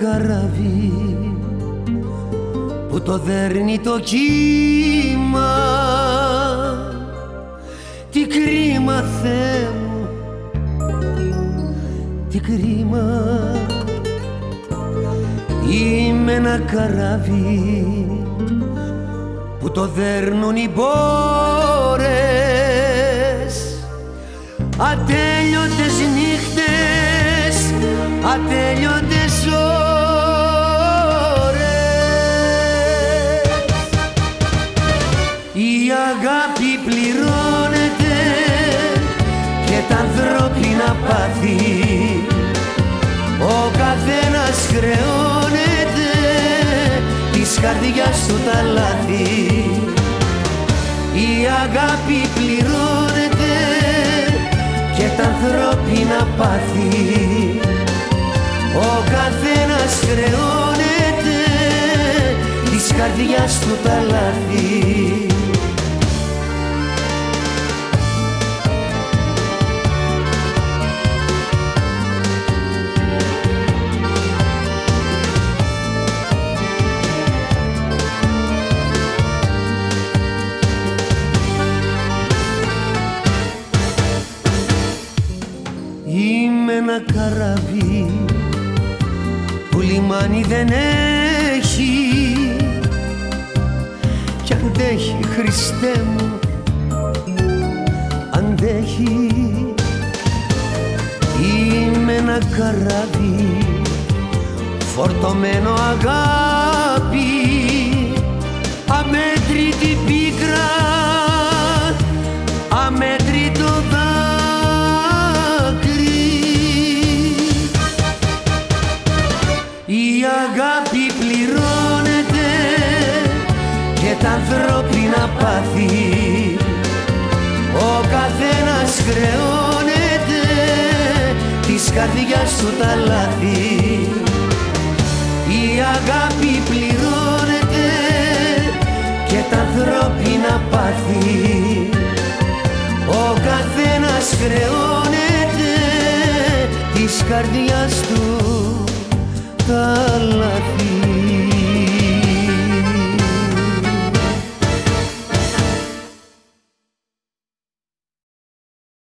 Καραβί που το δέρνει το κύμα. Τι κρίμα Θεέ μου, τι κρίμα. Είμαι ένα καράβι που το δέρνουν οι μπόρες. Ατέλειωτες νύχτες, ατέλειωτες πληρώνεται και τα ανθρώπινα πάθη. Ο καθένας χρεώνεται της καρδιάς του τα λάθη. Η αγάπη πληρώνεται και τα ανθρώπινα πάθη. Ο καθένας χρεώνεται της καρδιάς του τα λάθη ένα καράβι που λιμάνι δεν έχει. Κι αντέχει Χριστέ μου αντέχει Είμαι ένα καράβι φορτωμένο αγάπη αμέτρητη πίκρα τα ανθρώπινα πάθη. Ο καθένας χρεώνεται της καρδιάς του τα λάθη. Η αγάπη πληρώνεται και τα ανθρώπινα πάθη. Ο καθένας χρεώνεται της καρδιάς του τα λάθη